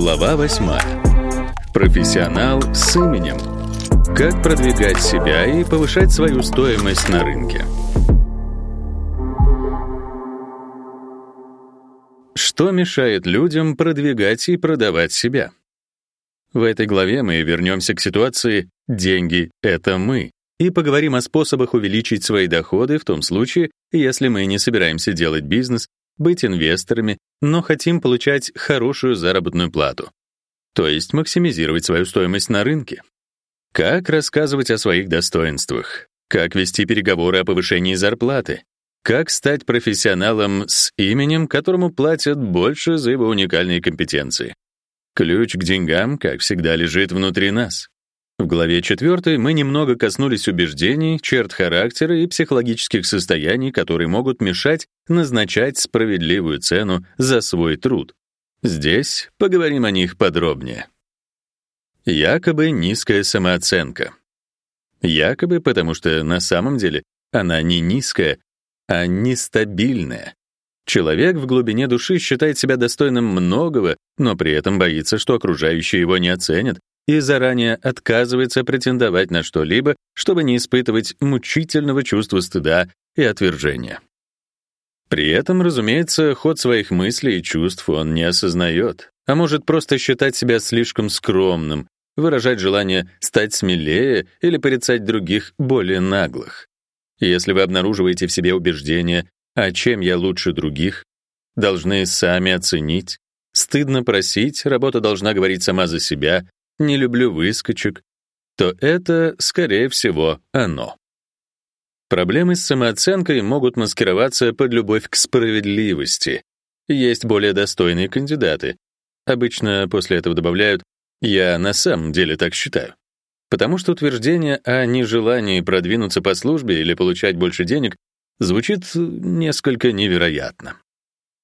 Глава 8. Профессионал с именем. Как продвигать себя и повышать свою стоимость на рынке. Что мешает людям продвигать и продавать себя? В этой главе мы вернемся к ситуации «деньги — это мы» и поговорим о способах увеличить свои доходы в том случае, если мы не собираемся делать бизнес, быть инвесторами, но хотим получать хорошую заработную плату, то есть максимизировать свою стоимость на рынке. Как рассказывать о своих достоинствах? Как вести переговоры о повышении зарплаты? Как стать профессионалом с именем, которому платят больше за его уникальные компетенции? Ключ к деньгам, как всегда, лежит внутри нас. В главе 4 мы немного коснулись убеждений, черт характера и психологических состояний, которые могут мешать назначать справедливую цену за свой труд. Здесь поговорим о них подробнее. Якобы низкая самооценка. Якобы потому, что на самом деле она не низкая, а нестабильная. Человек в глубине души считает себя достойным многого, но при этом боится, что окружающие его не оценят и заранее отказывается претендовать на что-либо, чтобы не испытывать мучительного чувства стыда и отвержения. При этом, разумеется, ход своих мыслей и чувств он не осознает, а может просто считать себя слишком скромным, выражать желание стать смелее или порицать других более наглых. Если вы обнаруживаете в себе убеждение «а чем я лучше других?», должны сами оценить, стыдно просить, работа должна говорить сама за себя, не люблю выскочек, то это, скорее всего, оно. Проблемы с самооценкой могут маскироваться под любовь к справедливости. Есть более достойные кандидаты. Обычно после этого добавляют «я на самом деле так считаю». Потому что утверждение о нежелании продвинуться по службе или получать больше денег звучит несколько невероятно.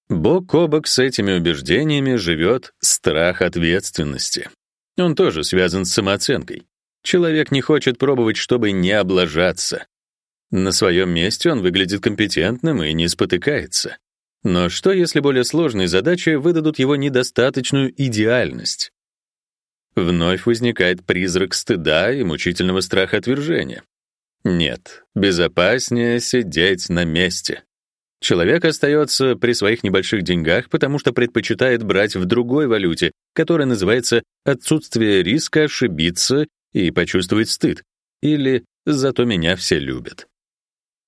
Бок о бок с этими убеждениями живет страх ответственности. Он тоже связан с самооценкой. Человек не хочет пробовать, чтобы не облажаться. На своем месте он выглядит компетентным и не спотыкается. Но что, если более сложные задачи выдадут его недостаточную идеальность? Вновь возникает призрак стыда и мучительного страха отвержения. Нет, безопаснее сидеть на месте. Человек остается при своих небольших деньгах, потому что предпочитает брать в другой валюте, которая называется отсутствие риска ошибиться и почувствовать стыд, или «зато меня все любят».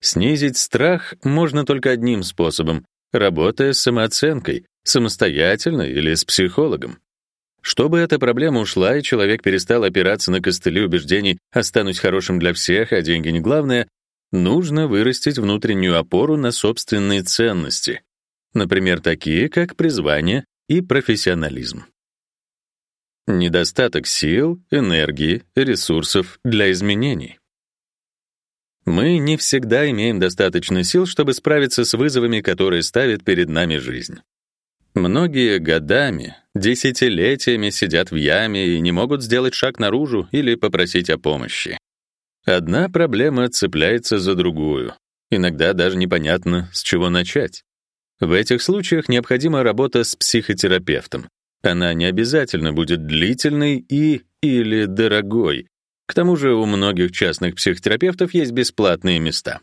Снизить страх можно только одним способом — работая с самооценкой, самостоятельно или с психологом. Чтобы эта проблема ушла и человек перестал опираться на костыли убеждений «останусь хорошим для всех, а деньги не главное», нужно вырастить внутреннюю опору на собственные ценности, например, такие как призвание и профессионализм. Недостаток сил, энергии, ресурсов для изменений. Мы не всегда имеем достаточно сил, чтобы справиться с вызовами, которые ставит перед нами жизнь. Многие годами, десятилетиями сидят в яме и не могут сделать шаг наружу или попросить о помощи. Одна проблема цепляется за другую. Иногда даже непонятно, с чего начать. В этих случаях необходима работа с психотерапевтом. Она не обязательно будет длительной и или дорогой. К тому же у многих частных психотерапевтов есть бесплатные места.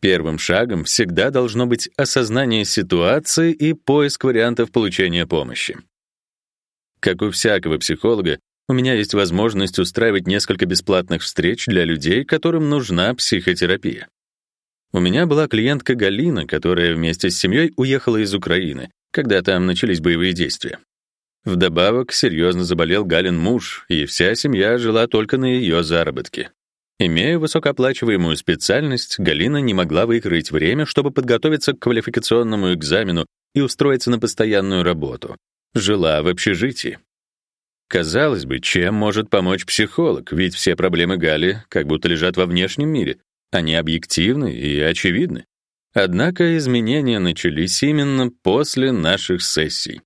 Первым шагом всегда должно быть осознание ситуации и поиск вариантов получения помощи. Как у всякого психолога, у меня есть возможность устраивать несколько бесплатных встреч для людей, которым нужна психотерапия. У меня была клиентка Галина, которая вместе с семьей уехала из Украины, когда там начались боевые действия. Вдобавок, серьезно заболел Галин муж, и вся семья жила только на ее заработке. Имея высокооплачиваемую специальность, Галина не могла выкроить время, чтобы подготовиться к квалификационному экзамену и устроиться на постоянную работу. Жила в общежитии. Казалось бы, чем может помочь психолог, ведь все проблемы Гали как будто лежат во внешнем мире. Они объективны и очевидны. Однако изменения начались именно после наших сессий.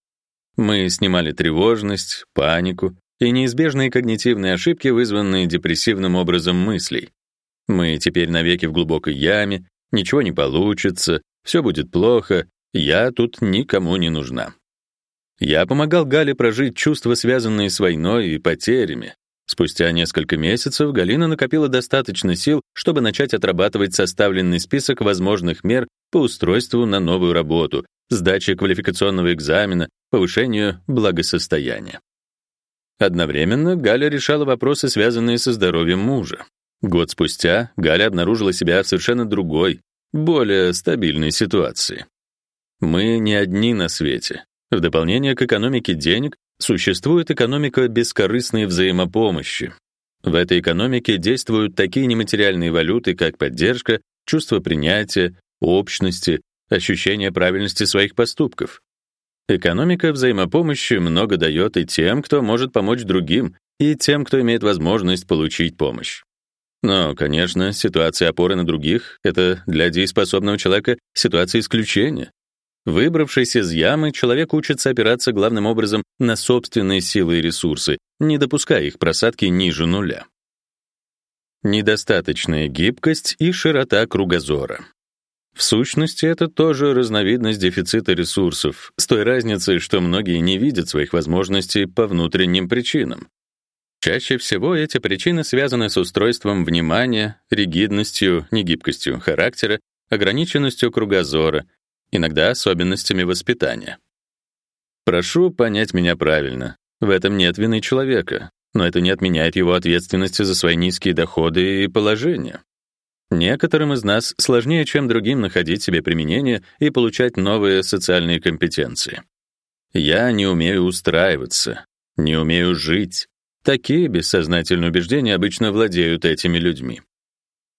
Мы снимали тревожность, панику и неизбежные когнитивные ошибки, вызванные депрессивным образом мыслей. Мы теперь навеки в глубокой яме, ничего не получится, все будет плохо, я тут никому не нужна. Я помогал Гале прожить чувства, связанные с войной и потерями. Спустя несколько месяцев Галина накопила достаточно сил, чтобы начать отрабатывать составленный список возможных мер по устройству на новую работу, сдаче квалификационного экзамена, повышению благосостояния. Одновременно Галя решала вопросы, связанные со здоровьем мужа. Год спустя Галя обнаружила себя в совершенно другой, более стабильной ситуации. Мы не одни на свете. В дополнение к экономике денег существует экономика бескорыстной взаимопомощи. В этой экономике действуют такие нематериальные валюты, как поддержка, чувство принятия, общности, ощущение правильности своих поступков. Экономика взаимопомощи много дает и тем, кто может помочь другим, и тем, кто имеет возможность получить помощь. Но, конечно, ситуация опоры на других — это для дееспособного человека ситуация исключения. Выбравшись из ямы, человек учится опираться главным образом на собственные силы и ресурсы, не допуская их просадки ниже нуля. Недостаточная гибкость и широта кругозора. В сущности, это тоже разновидность дефицита ресурсов, с той разницей, что многие не видят своих возможностей по внутренним причинам. Чаще всего эти причины связаны с устройством внимания, ригидностью, негибкостью характера, ограниченностью кругозора, иногда особенностями воспитания. Прошу понять меня правильно. В этом нет вины человека, но это не отменяет его ответственности за свои низкие доходы и положение. Некоторым из нас сложнее, чем другим, находить себе применение и получать новые социальные компетенции. Я не умею устраиваться, не умею жить. Такие бессознательные убеждения обычно владеют этими людьми.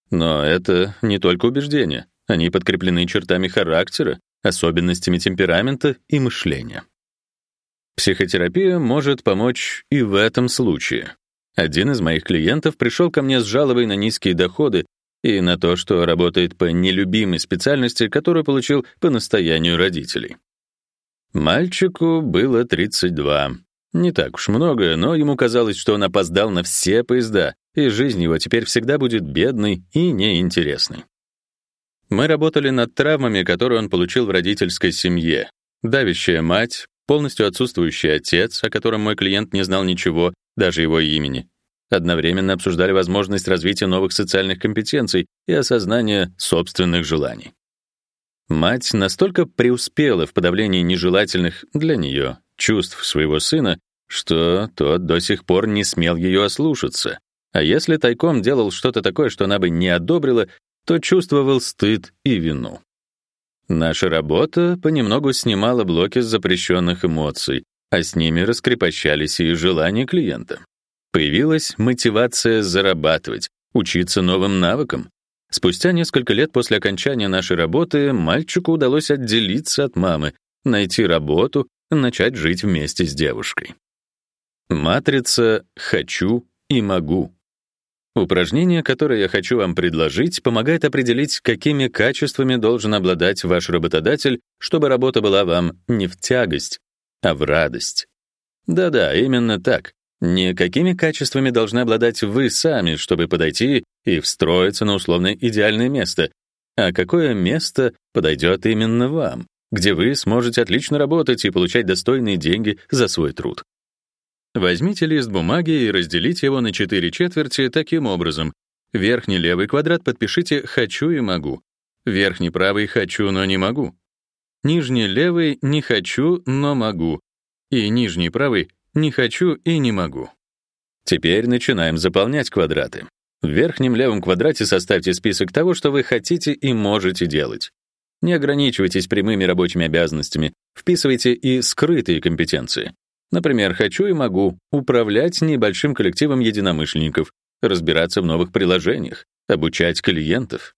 Но это не только убеждения. Они подкреплены чертами характера, особенностями темперамента и мышления. Психотерапия может помочь и в этом случае. Один из моих клиентов пришел ко мне с жалобой на низкие доходы и на то, что работает по нелюбимой специальности, которую получил по настоянию родителей. Мальчику было 32. Не так уж много, но ему казалось, что он опоздал на все поезда, и жизнь его теперь всегда будет бедной и неинтересной. Мы работали над травмами, которые он получил в родительской семье. Давящая мать, полностью отсутствующий отец, о котором мой клиент не знал ничего, даже его имени. Одновременно обсуждали возможность развития новых социальных компетенций и осознания собственных желаний. Мать настолько преуспела в подавлении нежелательных для нее чувств своего сына, что тот до сих пор не смел ее ослушаться. А если тайком делал что-то такое, что она бы не одобрила, то чувствовал стыд и вину. Наша работа понемногу снимала блоки запрещенных эмоций, а с ними раскрепощались и желания клиента. Появилась мотивация зарабатывать, учиться новым навыкам. Спустя несколько лет после окончания нашей работы мальчику удалось отделиться от мамы, найти работу, начать жить вместе с девушкой. Матрица «хочу» и «могу». Упражнение, которое я хочу вам предложить, помогает определить, какими качествами должен обладать ваш работодатель, чтобы работа была вам не в тягость, а в радость. Да-да, именно так. Не какими качествами должны обладать вы сами, чтобы подойти и встроиться на условно идеальное место, а какое место подойдет именно вам, где вы сможете отлично работать и получать достойные деньги за свой труд. Возьмите лист бумаги и разделите его на четыре четверти таким образом. Верхний левый квадрат подпишите «хочу» и «могу». Верхний правый «хочу, но не могу». Нижний левый «не хочу, но могу». И нижний правый «не хочу и не могу». Теперь начинаем заполнять квадраты. В верхнем левом квадрате составьте список того, что вы хотите и можете делать. Не ограничивайтесь прямыми рабочими обязанностями, вписывайте и скрытые компетенции. Например, хочу и могу управлять небольшим коллективом единомышленников, разбираться в новых приложениях, обучать клиентов.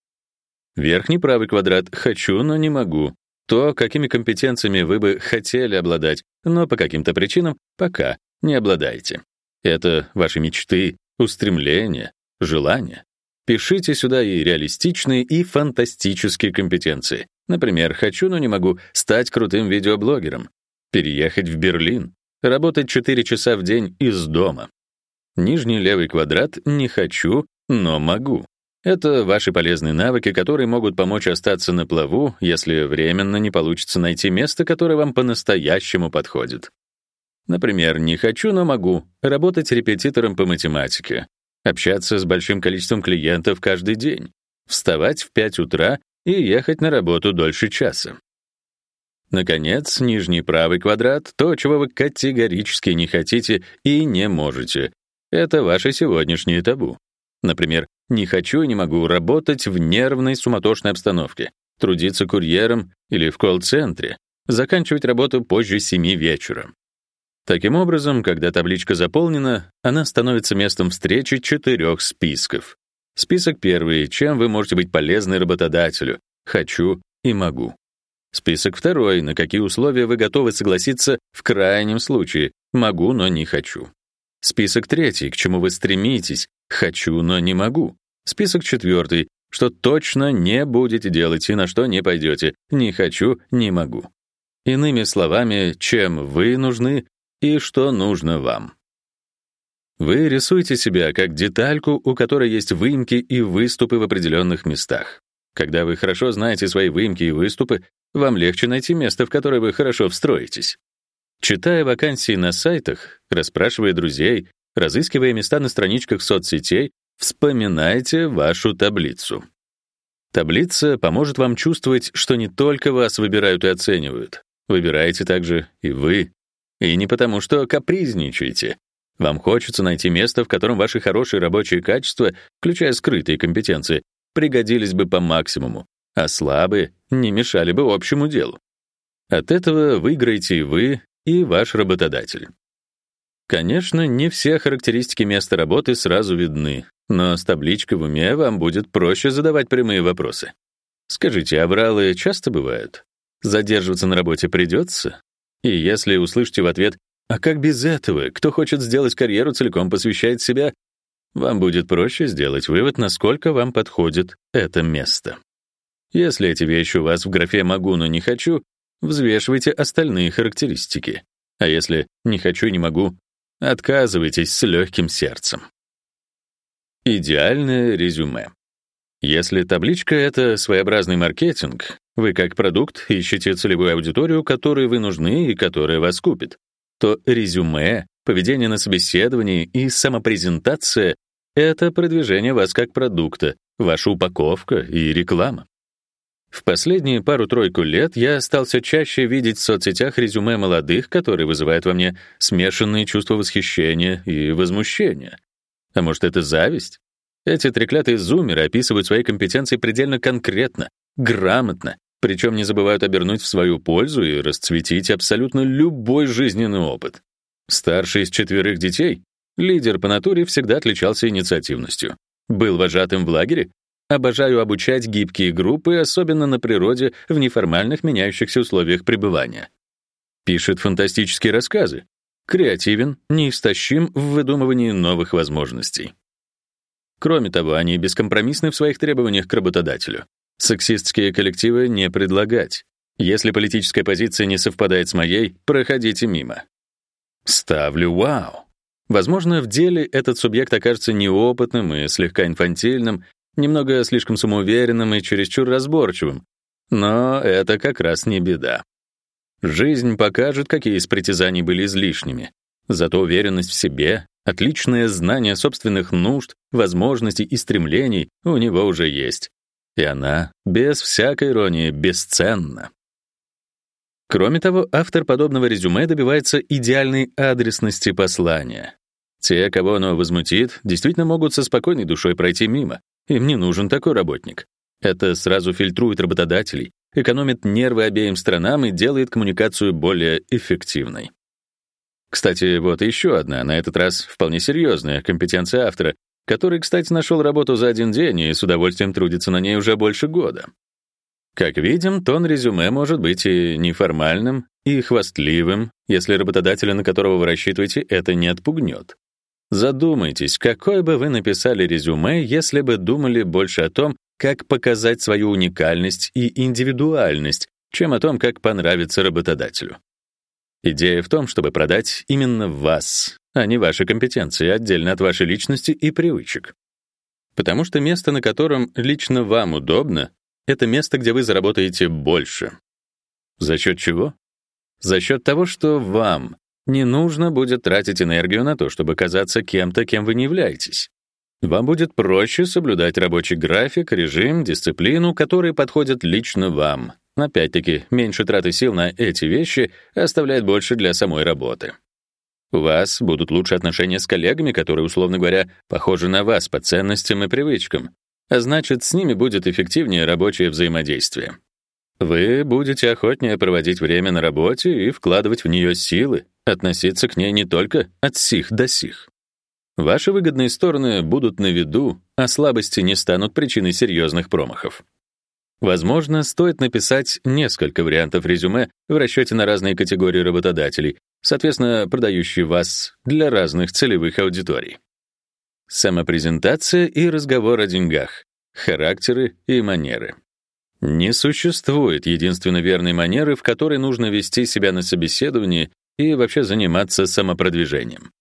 Верхний правый квадрат хочу, но не могу. То, какими компетенциями вы бы хотели обладать, но по каким-то причинам пока не обладаете. Это ваши мечты, устремления, желания. Пишите сюда и реалистичные, и фантастические компетенции. Например, хочу, но не могу стать крутым видеоблогером, переехать в Берлин, Работать 4 часа в день из дома. Нижний левый квадрат не хочу, но могу. Это ваши полезные навыки, которые могут помочь остаться на плаву, если временно не получится найти место, которое вам по-настоящему подходит. Например, не хочу, но могу работать репетитором по математике, общаться с большим количеством клиентов каждый день, вставать в 5 утра и ехать на работу дольше часа. Наконец, нижний правый квадрат — то, чего вы категорически не хотите и не можете. Это ваши сегодняшние табу. Например, не хочу и не могу работать в нервной суматошной обстановке, трудиться курьером или в колл-центре, заканчивать работу позже 7 вечера. Таким образом, когда табличка заполнена, она становится местом встречи четырех списков. Список первый, чем вы можете быть полезны работодателю, хочу и могу. Список второй, на какие условия вы готовы согласиться в крайнем случае, могу, но не хочу. Список третий, к чему вы стремитесь, хочу, но не могу. Список четвертый, что точно не будете делать и на что не пойдете, не хочу, не могу. Иными словами, чем вы нужны и что нужно вам. Вы рисуете себя как детальку, у которой есть выемки и выступы в определенных местах. Когда вы хорошо знаете свои выемки и выступы, вам легче найти место, в которое вы хорошо встроитесь. Читая вакансии на сайтах, расспрашивая друзей, разыскивая места на страничках соцсетей, вспоминайте вашу таблицу. Таблица поможет вам чувствовать, что не только вас выбирают и оценивают. Выбираете также и вы. И не потому, что капризничаете. Вам хочется найти место, в котором ваши хорошие рабочие качества, включая скрытые компетенции, пригодились бы по максимуму, а слабые не мешали бы общему делу. От этого выиграете и вы, и ваш работодатель. Конечно, не все характеристики места работы сразу видны, но с табличкой в уме вам будет проще задавать прямые вопросы. Скажите, авралы часто бывают? Задерживаться на работе придется? И если услышите в ответ «А как без этого? Кто хочет сделать карьеру, целиком посвящает себя?» Вам будет проще сделать вывод, насколько вам подходит это место. Если эти вещи у вас в графе «могу, но не хочу», взвешивайте остальные характеристики. А если «не хочу, не могу», отказывайтесь с легким сердцем. Идеальное резюме. Если табличка — это своеобразный маркетинг, вы как продукт ищете целевую аудиторию, которой вы нужны и которая вас купит, то резюме, поведение на собеседовании и самопрезентация — это продвижение вас как продукта, ваша упаковка и реклама. В последние пару-тройку лет я стал все чаще видеть в соцсетях резюме молодых, которые вызывают во мне смешанные чувства восхищения и возмущения. А может, это зависть? Эти треклятые зумеры описывают свои компетенции предельно конкретно, грамотно, причем не забывают обернуть в свою пользу и расцветить абсолютно любой жизненный опыт. Старший из четверых детей, лидер по натуре, всегда отличался инициативностью. Был вожатым в лагере, Обожаю обучать гибкие группы, особенно на природе, в неформальных меняющихся условиях пребывания. Пишет фантастические рассказы. Креативен, неистощим в выдумывании новых возможностей. Кроме того, они бескомпромиссны в своих требованиях к работодателю. Сексистские коллективы не предлагать. Если политическая позиция не совпадает с моей, проходите мимо. Ставлю вау. Возможно, в деле этот субъект окажется неопытным и слегка инфантильным, немного слишком самоуверенным и чересчур разборчивым. Но это как раз не беда. Жизнь покажет, какие из притязаний были излишними. Зато уверенность в себе, отличное знание собственных нужд, возможностей и стремлений у него уже есть. И она, без всякой иронии, бесценна. Кроме того, автор подобного резюме добивается идеальной адресности послания. Те, кого оно возмутит, действительно могут со спокойной душой пройти мимо. Им не нужен такой работник. Это сразу фильтрует работодателей, экономит нервы обеим сторонам и делает коммуникацию более эффективной. Кстати, вот еще одна, на этот раз вполне серьезная компетенция автора, который, кстати, нашел работу за один день и с удовольствием трудится на ней уже больше года. Как видим, тон резюме может быть и неформальным, и хвастливым, если работодателя, на которого вы рассчитываете, это не отпугнет. Задумайтесь, какое бы вы написали резюме, если бы думали больше о том, как показать свою уникальность и индивидуальность, чем о том, как понравиться работодателю. Идея в том, чтобы продать именно вас, а не ваши компетенции, отдельно от вашей личности и привычек. Потому что место, на котором лично вам удобно, это место, где вы заработаете больше. За счет чего? За счет того, что вам не нужно будет тратить энергию на то, чтобы казаться кем-то, кем вы не являетесь. Вам будет проще соблюдать рабочий график, режим, дисциплину, которые подходят лично вам. Опять-таки, меньше траты сил на эти вещи оставляет больше для самой работы. У вас будут лучше отношения с коллегами, которые, условно говоря, похожи на вас по ценностям и привычкам, а значит, с ними будет эффективнее рабочее взаимодействие. Вы будете охотнее проводить время на работе и вкладывать в нее силы, относиться к ней не только от сих до сих. Ваши выгодные стороны будут на виду, а слабости не станут причиной серьезных промахов. Возможно, стоит написать несколько вариантов резюме в расчете на разные категории работодателей, соответственно, продающие вас для разных целевых аудиторий. Самопрезентация и разговор о деньгах, характеры и манеры. Не существует единственно верной манеры, в которой нужно вести себя на собеседовании и вообще заниматься самопродвижением.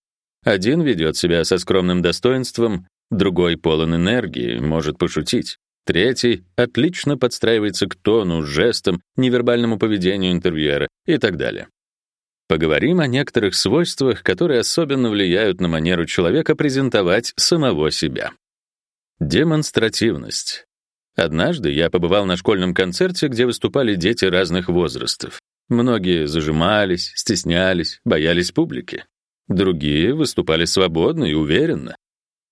Один ведет себя со скромным достоинством, другой полон энергии, может пошутить. Третий отлично подстраивается к тону, жестам, невербальному поведению интервьюера и так далее. Поговорим о некоторых свойствах, которые особенно влияют на манеру человека презентовать самого себя. Демонстративность. Однажды я побывал на школьном концерте, где выступали дети разных возрастов. Многие зажимались, стеснялись, боялись публики. Другие выступали свободно и уверенно.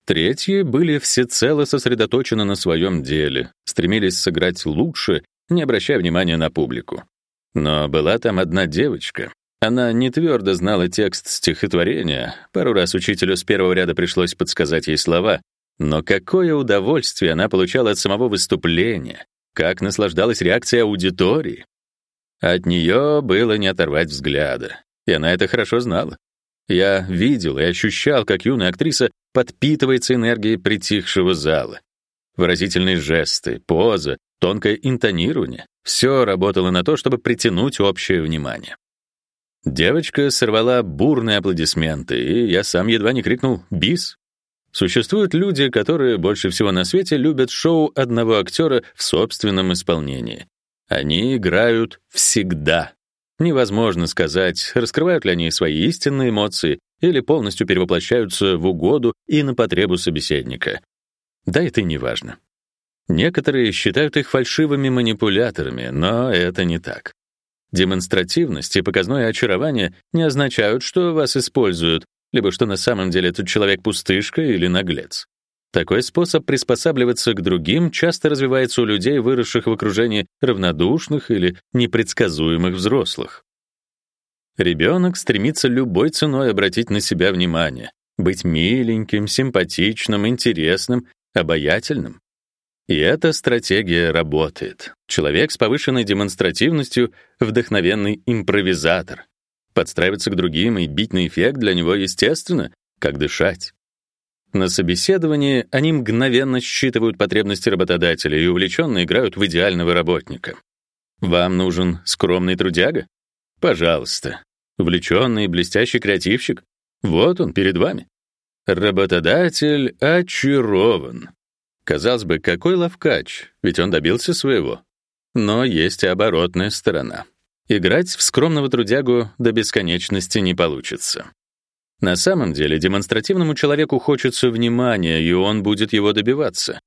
Третьи были всецело сосредоточены на своем деле, стремились сыграть лучше, не обращая внимания на публику. Но была там одна девочка. Она не твердо знала текст стихотворения, пару раз учителю с первого ряда пришлось подсказать ей слова, но какое удовольствие она получала от самого выступления, как наслаждалась реакцией аудитории. От нее было не оторвать взгляда, и она это хорошо знала. Я видел и ощущал, как юная актриса подпитывается энергией притихшего зала. Выразительные жесты, поза, тонкое интонирование — все работало на то, чтобы притянуть общее внимание. Девочка сорвала бурные аплодисменты, и я сам едва не крикнул «Бис!». Существуют люди, которые больше всего на свете любят шоу одного актера в собственном исполнении. Они играют всегда. Невозможно сказать, раскрывают ли они свои истинные эмоции или полностью перевоплощаются в угоду и на потребу собеседника. Да это не важно. Некоторые считают их фальшивыми манипуляторами, но это не так. Демонстративность и показное очарование не означают, что вас используют, либо что на самом деле этот человек пустышка или наглец. Такой способ приспосабливаться к другим часто развивается у людей, выросших в окружении равнодушных или непредсказуемых взрослых. Ребенок стремится любой ценой обратить на себя внимание, быть миленьким, симпатичным, интересным, обаятельным. И эта стратегия работает. Человек с повышенной демонстративностью — вдохновенный импровизатор. Подстраиваться к другим и бить на эффект для него естественно, как дышать. На собеседовании они мгновенно считывают потребности работодателя и увлеченно играют в идеального работника. Вам нужен скромный трудяга? Пожалуйста. Увлеченный блестящий креативщик? Вот он перед вами. Работодатель очарован. Казалось бы, какой ловкач, ведь он добился своего. Но есть и оборотная сторона. Играть в скромного трудягу до бесконечности не получится. На самом деле демонстративному человеку хочется внимания, и он будет его добиваться.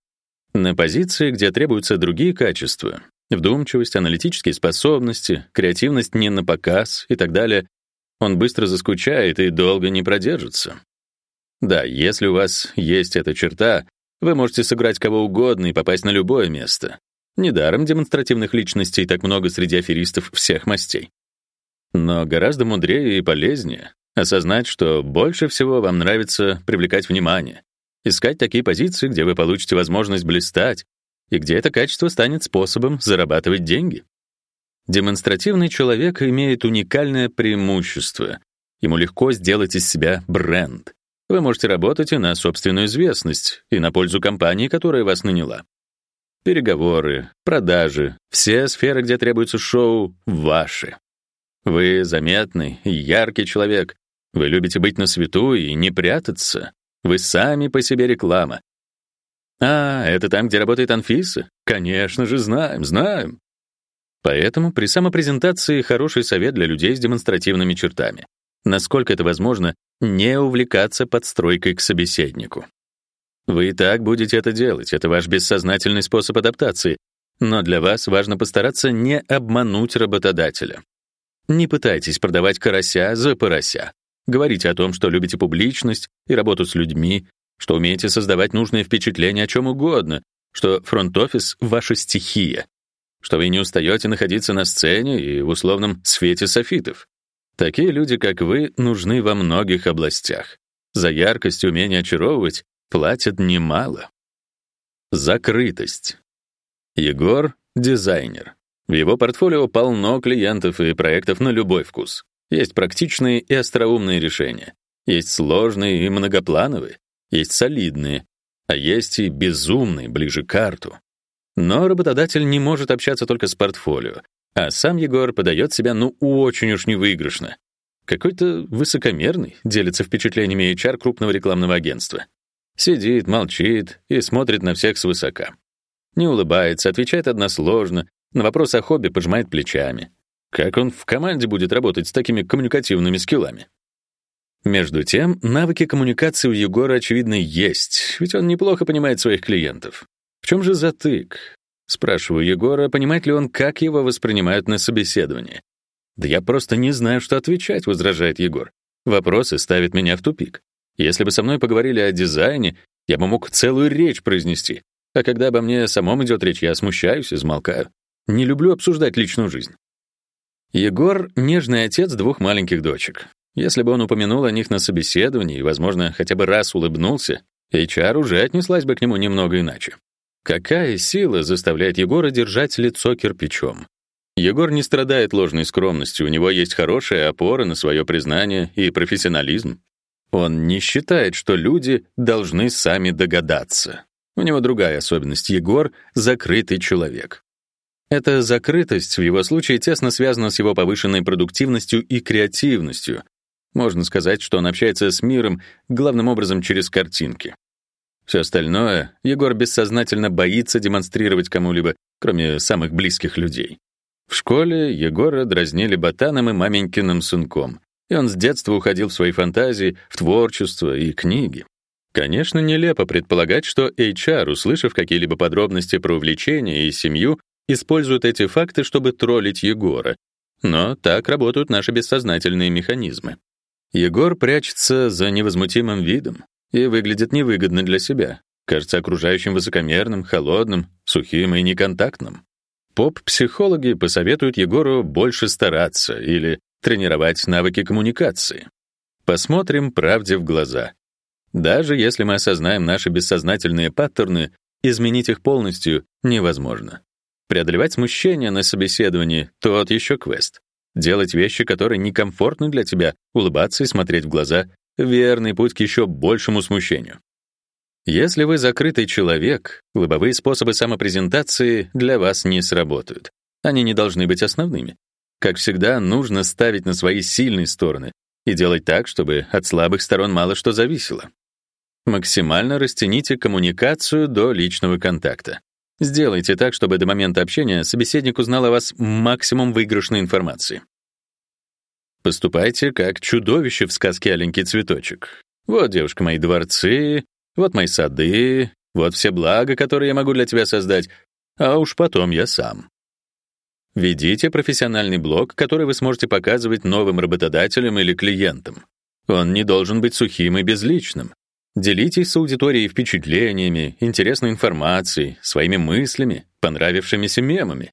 На позиции, где требуются другие качества — вдумчивость, аналитические способности, креативность не на показ и так далее — он быстро заскучает и долго не продержится. Да, если у вас есть эта черта, вы можете сыграть кого угодно и попасть на любое место. Недаром демонстративных личностей так много среди аферистов всех мастей. Но гораздо мудрее и полезнее Осознать, что больше всего вам нравится привлекать внимание. Искать такие позиции, где вы получите возможность блистать, и где это качество станет способом зарабатывать деньги. Демонстративный человек имеет уникальное преимущество. Ему легко сделать из себя бренд. Вы можете работать и на собственную известность, и на пользу компании, которая вас наняла. Переговоры, продажи, все сферы, где требуется шоу, ваши. Вы заметный, яркий человек, вы любите быть на свету и не прятаться. Вы сами по себе реклама. А, это там, где работает Анфиса? Конечно же, знаем, знаем. Поэтому при самопрезентации хороший совет для людей с демонстративными чертами. Насколько это возможно, не увлекаться подстройкой к собеседнику. Вы и так будете это делать, это ваш бессознательный способ адаптации, но для вас важно постараться не обмануть работодателя. Не пытайтесь продавать карася за порося. Говорите о том, что любите публичность и работу с людьми, что умеете создавать нужные впечатления о чем угодно, что фронт-офис — ваша стихия, что вы не устаете находиться на сцене и в условном свете софитов. Такие люди, как вы, нужны во многих областях. За яркость и умение очаровывать платят немало. Закрытость. Егор — дизайнер. В его портфолио полно клиентов и проектов на любой вкус. Есть практичные и остроумные решения. Есть сложные и многоплановые. Есть солидные. А есть и безумные, ближе к карту. Но работодатель не может общаться только с портфолио, а сам Егор подает себя ну очень уж невыигрышно. Какой-то высокомерный, делится впечатлениями HR крупного рекламного агентства. Сидит, молчит и смотрит на всех свысока. Не улыбается, отвечает односложно, на вопрос о хобби пожимает плечами. Как он в команде будет работать с такими коммуникативными скиллами? Между тем, навыки коммуникации у Егора, очевидно, есть, ведь он неплохо понимает своих клиентов. В чем же затык? Спрашиваю Егора, понимает ли он, как его воспринимают на собеседовании. «Да я просто не знаю, что отвечать», — возражает Егор. Вопросы ставят меня в тупик. Если бы со мной поговорили о дизайне, я бы мог целую речь произнести. А когда обо мне самом идет речь, я смущаюсь и замолкаю. Не люблю обсуждать личную жизнь. Егор — нежный отец двух маленьких дочек. Если бы он упомянул о них на собеседовании возможно, хотя бы раз улыбнулся, HR уже отнеслась бы к нему немного иначе. Какая сила заставляет Егора держать лицо кирпичом? Егор не страдает ложной скромностью, у него есть хорошая опора на свое признание и профессионализм. Он не считает, что люди должны сами догадаться. У него другая особенность. Егор — закрытый человек. Эта закрытость в его случае тесно связана с его повышенной продуктивностью и креативностью. Можно сказать, что он общается с миром главным образом через картинки. Все остальное Егор бессознательно боится демонстрировать кому-либо, кроме самых близких людей. В школе Егора дразнили ботаном и маменькиным сынком, и он с детства уходил в свои фантазии, в творчество и книги. Конечно, нелепо предполагать, что HR, услышав какие-либо подробности про увлечения и семью, используют эти факты, чтобы троллить Егора. Но так работают наши бессознательные механизмы. Егор прячется за невозмутимым видом и выглядит невыгодно для себя. Кажется окружающим высокомерным, холодным, сухим и неконтактным. Поп-психологи посоветуют Егору больше стараться или тренировать навыки коммуникации. Посмотрим правде в глаза. Даже если мы осознаем наши бессознательные паттерны, изменить их полностью невозможно. Преодолевать смущение на собеседовании — тот еще квест. Делать вещи, которые некомфортны для тебя, улыбаться и смотреть в глаза — верный путь к еще большему смущению. Если вы закрытый человек, лобовые способы самопрезентации для вас не сработают. Они не должны быть основными. Как всегда, нужно ставить на свои сильные стороны и делать так, чтобы от слабых сторон мало что зависело. Максимально растяните коммуникацию до личного контакта. Сделайте так, чтобы до момента общения собеседник узнал о вас максимум выигрышной информации. Поступайте как чудовище в сказке «Аленький цветочек». Вот, девушка, мои дворцы, вот мои сады, вот все блага, которые я могу для тебя создать, а уж потом я сам. Ведите профессиональный блог, который вы сможете показывать новым работодателям или клиентам. Он не должен быть сухим и безличным. Делитесь с аудиторией впечатлениями, интересной информацией, своими мыслями, понравившимися мемами.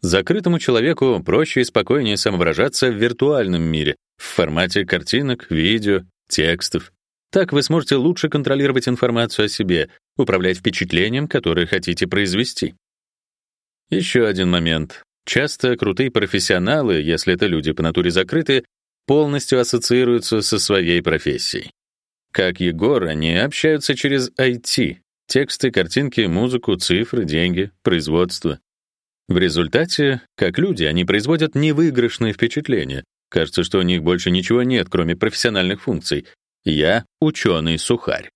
Закрытому человеку проще и спокойнее самовыражаться в виртуальном мире, в формате картинок, видео, текстов. Так вы сможете лучше контролировать информацию о себе, управлять впечатлением, которое хотите произвести. Еще один момент. Часто крутые профессионалы, если это люди по натуре закрытые, полностью ассоциируются со своей профессией. Как Егор, они общаются через IT. Тексты, картинки, музыку, цифры, деньги, производство. В результате, как люди, они производят невыигрышные впечатления. Кажется, что у них больше ничего нет, кроме профессиональных функций. Я — ученый-сухарь.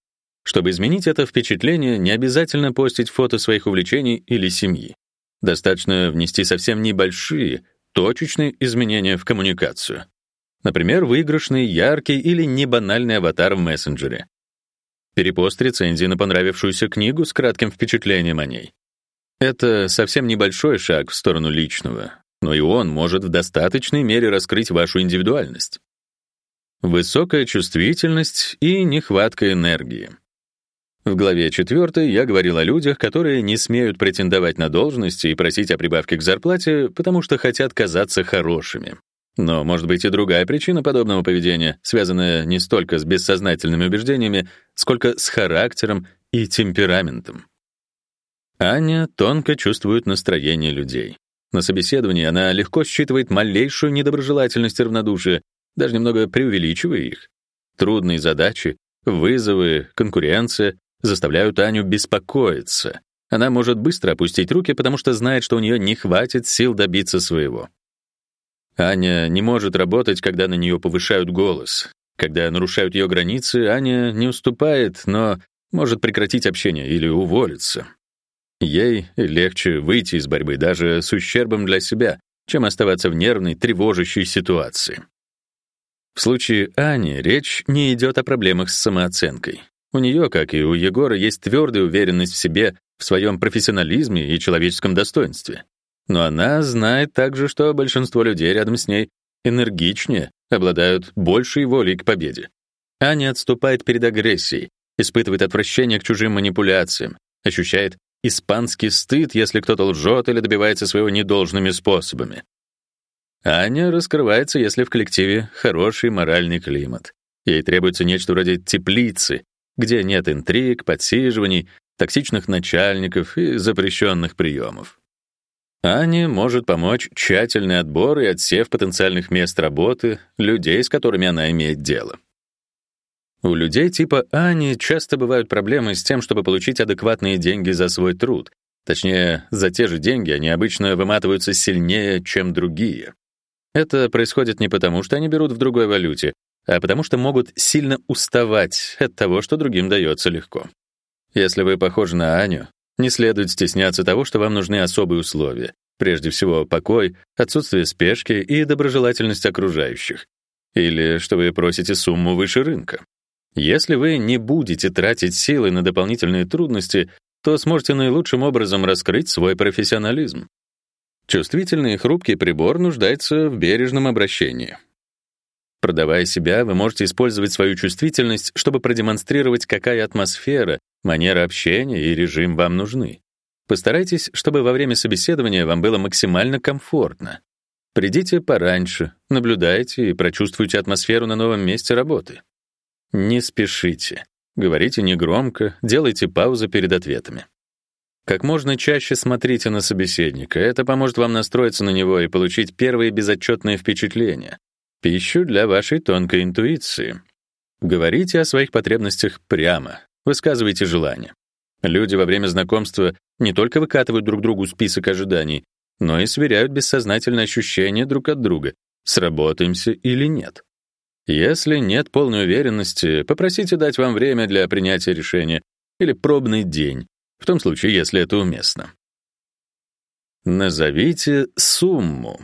Чтобы изменить это впечатление, не обязательно постить фото своих увлечений или семьи. Достаточно внести совсем небольшие, точечные изменения в коммуникацию. Например, выигрышный, яркий или небанальный аватар в мессенджере. Перепост рецензии на понравившуюся книгу с кратким впечатлением о ней. Это совсем небольшой шаг в сторону личного, но и он может в достаточной мере раскрыть вашу индивидуальность. Высокая чувствительность и нехватка энергии. В главе 4 я говорил о людях, которые не смеют претендовать на должности и просить о прибавке к зарплате, потому что хотят казаться хорошими. Но может быть и другая причина подобного поведения, связанная не столько с бессознательными убеждениями, сколько с характером и темпераментом. Аня тонко чувствует настроение людей. На собеседовании она легко считывает малейшую недоброжелательность и равнодушие, даже немного преувеличивая их. Трудные задачи, вызовы, конкуренция заставляют Аню беспокоиться. Она может быстро опустить руки, потому что знает, что у нее не хватит сил добиться своего. Аня не может работать, когда на нее повышают голос. Когда нарушают ее границы, Аня не уступает, но может прекратить общение или уволиться. Ей легче выйти из борьбы даже с ущербом для себя, чем оставаться в нервной, тревожащей ситуации. В случае Ани речь не идет о проблемах с самооценкой. У нее, как и у Егора, есть твердая уверенность в себе, в своем профессионализме и человеческом достоинстве. Но она знает также, что большинство людей рядом с ней энергичнее, обладают большей волей к победе. Аня отступает перед агрессией, испытывает отвращение к чужим манипуляциям, ощущает испанский стыд, если кто-то лжет или добивается своего недолжными способами. Аня раскрывается, если в коллективе хороший моральный климат. Ей требуется нечто вроде теплицы, где нет интриг, подсиживаний, токсичных начальников и запрещенных приемов. Ане может помочь тщательный отбор и отсев потенциальных мест работы, людей, с которыми она имеет дело. У людей типа Ани часто бывают проблемы с тем, чтобы получить адекватные деньги за свой труд. Точнее, за те же деньги они обычно выматываются сильнее, чем другие. Это происходит не потому, что они берут в другой валюте, а потому что могут сильно уставать от того, что другим дается легко. Если вы похожи на Аню, не следует стесняться того, что вам нужны особые условия. Прежде всего, покой, отсутствие спешки и доброжелательность окружающих. Или что вы просите сумму выше рынка. Если вы не будете тратить силы на дополнительные трудности, то сможете наилучшим образом раскрыть свой профессионализм. Чувствительный и хрупкий прибор нуждается в бережном обращении. Продавая себя, вы можете использовать свою чувствительность, чтобы продемонстрировать, какая атмосфера, манера общения и режим вам нужны. Постарайтесь, чтобы во время собеседования вам было максимально комфортно. Придите пораньше, наблюдайте и прочувствуйте атмосферу на новом месте работы. Не спешите. Говорите негромко, делайте паузы перед ответами. Как можно чаще смотрите на собеседника. Это поможет вам настроиться на него и получить первые безотчетные впечатления, пищу для вашей тонкой интуиции. Говорите о своих потребностях прямо, высказывайте желания. Люди во время знакомства не только выкатывают друг другу список ожиданий, но и сверяют бессознательные ощущения друг от друга, сработаемся или нет. Если нет полной уверенности, попросите дать вам время для принятия решения или пробный день, в том случае, если это уместно. Назовите сумму.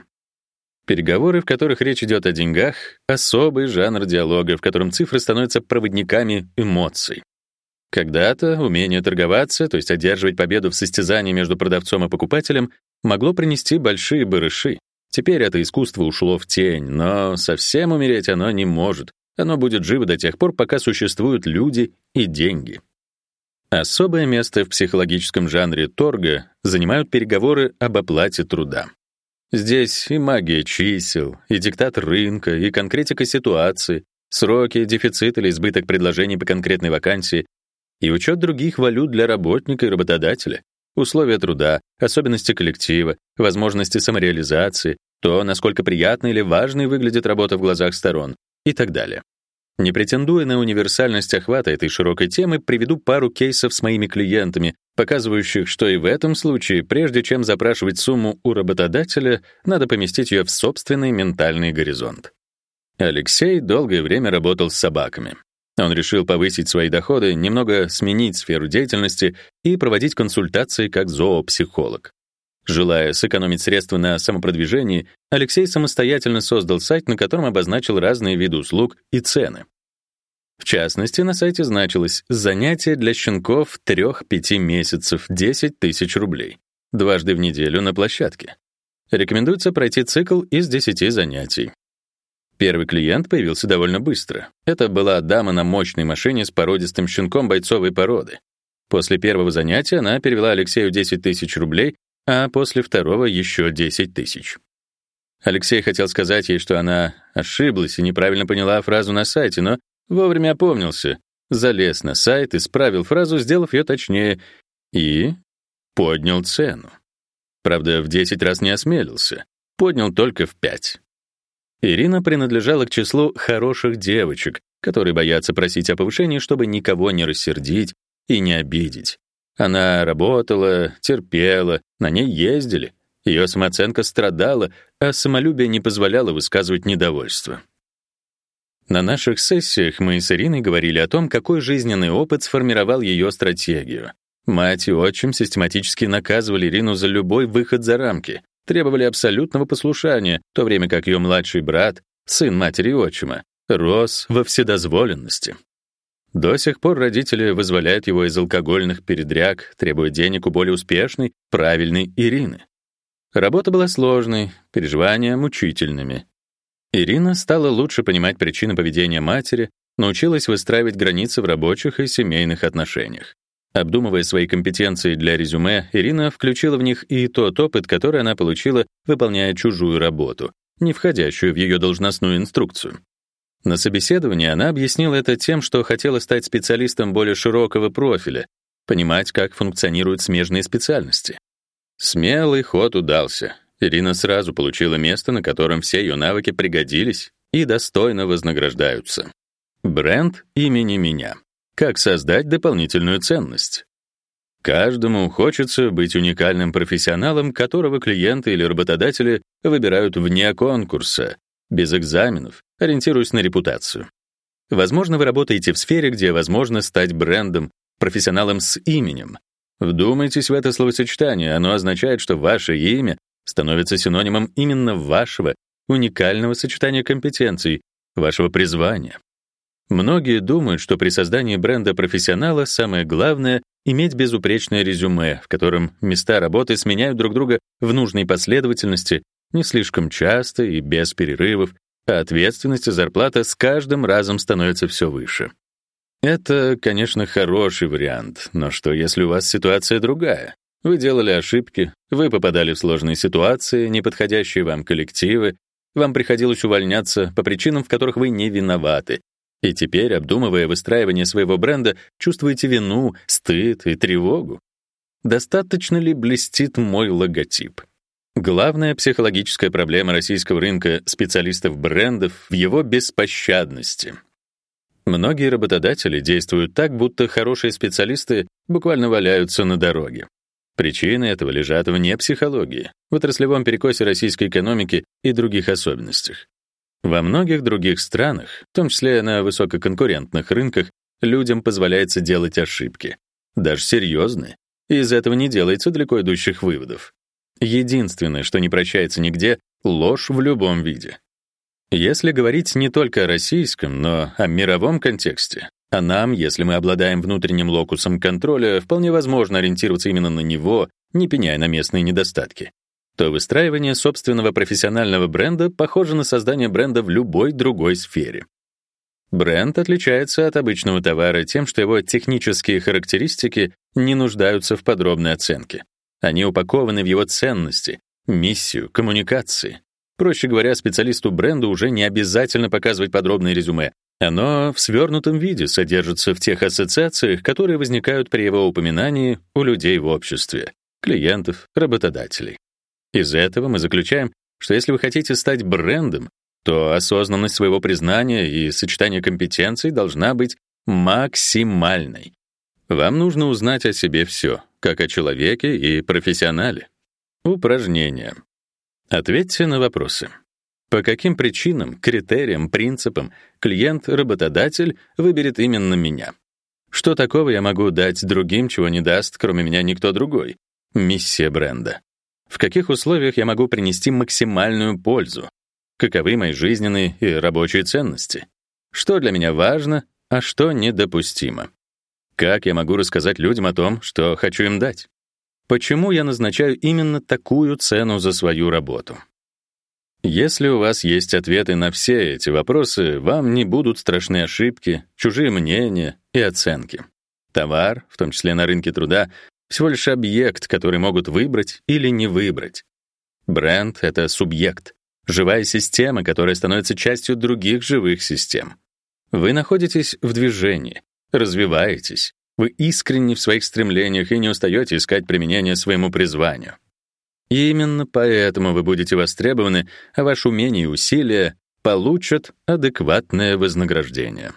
Переговоры, в которых речь идет о деньгах, особый жанр диалога, в котором цифры становятся проводниками эмоций. Когда-то умение торговаться, то есть одерживать победу в состязании между продавцом и покупателем, могло принести большие барыши. Теперь это искусство ушло в тень, но совсем умереть оно не может. Оно будет живо до тех пор, пока существуют люди и деньги. Особое место в психологическом жанре торга занимают переговоры об оплате труда. Здесь и магия чисел, и диктат рынка, и конкретика ситуации, сроки, дефицит или избыток предложений по конкретной вакансии, и учет других валют для работника и работодателя, условия труда, особенности коллектива, возможности самореализации, то, насколько приятной или важной выглядит работа в глазах сторон и так далее. Не претендуя на универсальность охвата этой широкой темы, приведу пару кейсов с моими клиентами, показывающих, что и в этом случае, прежде чем запрашивать сумму у работодателя, надо поместить ее в собственный ментальный горизонт. Алексей долгое время работал с собаками. Он решил повысить свои доходы, немного сменить сферу деятельности и проводить консультации как зоопсихолог. Желая сэкономить средства на самопродвижении, Алексей самостоятельно создал сайт, на котором обозначил разные виды услуг и цены. В частности, на сайте значилось «Занятие для щенков 3-5 месяцев 10 тысяч рублей. Дважды в неделю на площадке. Рекомендуется пройти цикл из 10 занятий. Первый клиент появился довольно быстро. Это была дама на мощной машине с породистым щенком бойцовой породы. После первого занятия она перевела Алексею 10 тысяч рублей, а после второго еще 10 тысяч. Алексей хотел сказать ей, что она ошиблась и неправильно поняла фразу на сайте, но вовремя опомнился, залез на сайт, исправил фразу, сделав ее точнее, и поднял цену. Правда, в 10 раз не осмелился, поднял только в 5. Ирина принадлежала к числу хороших девочек, которые боятся просить о повышении, чтобы никого не рассердить и не обидеть. Она работала, терпела, на ней ездили. Ее самооценка страдала, а самолюбие не позволяло высказывать недовольство. На наших сессиях мы с Ириной говорили о том, какой жизненный опыт сформировал ее стратегию. Мать и отчим систематически наказывали Ирину за любой выход за рамки, требовали абсолютного послушания, в то время как ее младший брат, сын матери и отчима, рос во вседозволенности. До сих пор родители вызволяют его из алкогольных передряг, требуя денег у более успешной, правильной Ирины. Работа была сложной, переживания мучительными. Ирина стала лучше понимать причины поведения матери, научилась выстраивать границы в рабочих и семейных отношениях. Обдумывая свои компетенции для резюме, Ирина включила в них и тот опыт, который она получила, выполняя чужую работу, не входящую в ее должностную инструкцию. На собеседовании она объяснила это тем, что хотела стать специалистом более широкого профиля, понимать, как функционируют смежные специальности. Смелый ход удался. Ирина сразу получила место, на котором все ее навыки пригодились и достойно вознаграждаются. Бренд имени меня. Как создать дополнительную ценность? Каждому хочется быть уникальным профессионалом, которого клиенты или работодатели выбирают вне конкурса, без экзаменов, ориентируясь на репутацию. Возможно, вы работаете в сфере, где возможно стать брендом, профессионалом с именем. Вдумайтесь в это словосочетание, оно означает, что ваше имя становится синонимом именно вашего уникального сочетания компетенций, вашего призвания. Многие думают, что при создании бренда профессионала самое главное иметь безупречное резюме, в котором места работы сменяют друг друга в нужной последовательности, не слишком часто и без перерывов, а ответственность и зарплата с каждым разом становятся все выше. Это, конечно, хороший вариант, но что если у вас ситуация другая? Вы делали ошибки, вы попадали в сложные ситуации, неподходящие вам коллективы, вам приходилось увольняться по причинам, в которых вы не виноваты, и теперь, обдумывая выстраивание своего бренда, чувствуете вину, стыд и тревогу. Достаточно ли блестит мой логотип? Главная психологическая проблема российского рынка специалистов брендов в его беспощадности. Многие работодатели действуют так, будто хорошие специалисты буквально валяются на дороге. Причины этого лежат вне психологии, в отраслевом перекосе российской экономики и других особенностях. Во многих других странах, в том числе на высококонкурентных рынках, людям позволяется делать ошибки, даже серьезные, и из этого не делается далеко идущих выводов. Единственное, что не прощается нигде ложь в любом виде. Если говорить не только о российском, но о мировом контексте, а нам, если мы обладаем внутренним локусом контроля, вполне возможно ориентироваться именно на него, не пеняя на местные недостатки то выстраивание собственного профессионального бренда похоже на создание бренда в любой другой сфере. Бренд отличается от обычного товара тем, что его технические характеристики не нуждаются в подробной оценке. Они упакованы в его ценности, миссию, коммуникации. Проще говоря, специалисту бренда уже не обязательно показывать подробное резюме. Оно в свернутом виде содержится в тех ассоциациях, которые возникают при его упоминании у людей в обществе, клиентов, работодателей. Из этого мы заключаем, что если вы хотите стать брендом, то осознанность своего признания и сочетание компетенций должна быть максимальной. Вам нужно узнать о себе все, как о человеке и профессионале. Упражнение. Ответьте на вопросы. По каким причинам, критериям, принципам клиент-работодатель выберет именно меня? Что такого я могу дать другим, чего не даст, кроме меня, никто другой? Миссия бренда. В каких условиях я могу принести максимальную пользу? Каковы мои жизненные и рабочие ценности? Что для меня важно, а что недопустимо? Как я могу рассказать людям о том, что хочу им дать? Почему я назначаю именно такую цену за свою работу? Если у вас есть ответы на все эти вопросы, вам не будут страшны ошибки, чужие мнения и оценки. Товар, в том числе на рынке труда, всего лишь объект, который могут выбрать или не выбрать. Бренд — это субъект, живая система, которая становится частью других живых систем. Вы находитесь в движении, развиваетесь, вы искренни в своих стремлениях и не устаете искать применение своему призванию. И именно поэтому вы будете востребованы, а ваше умение и усилия получат адекватное вознаграждение.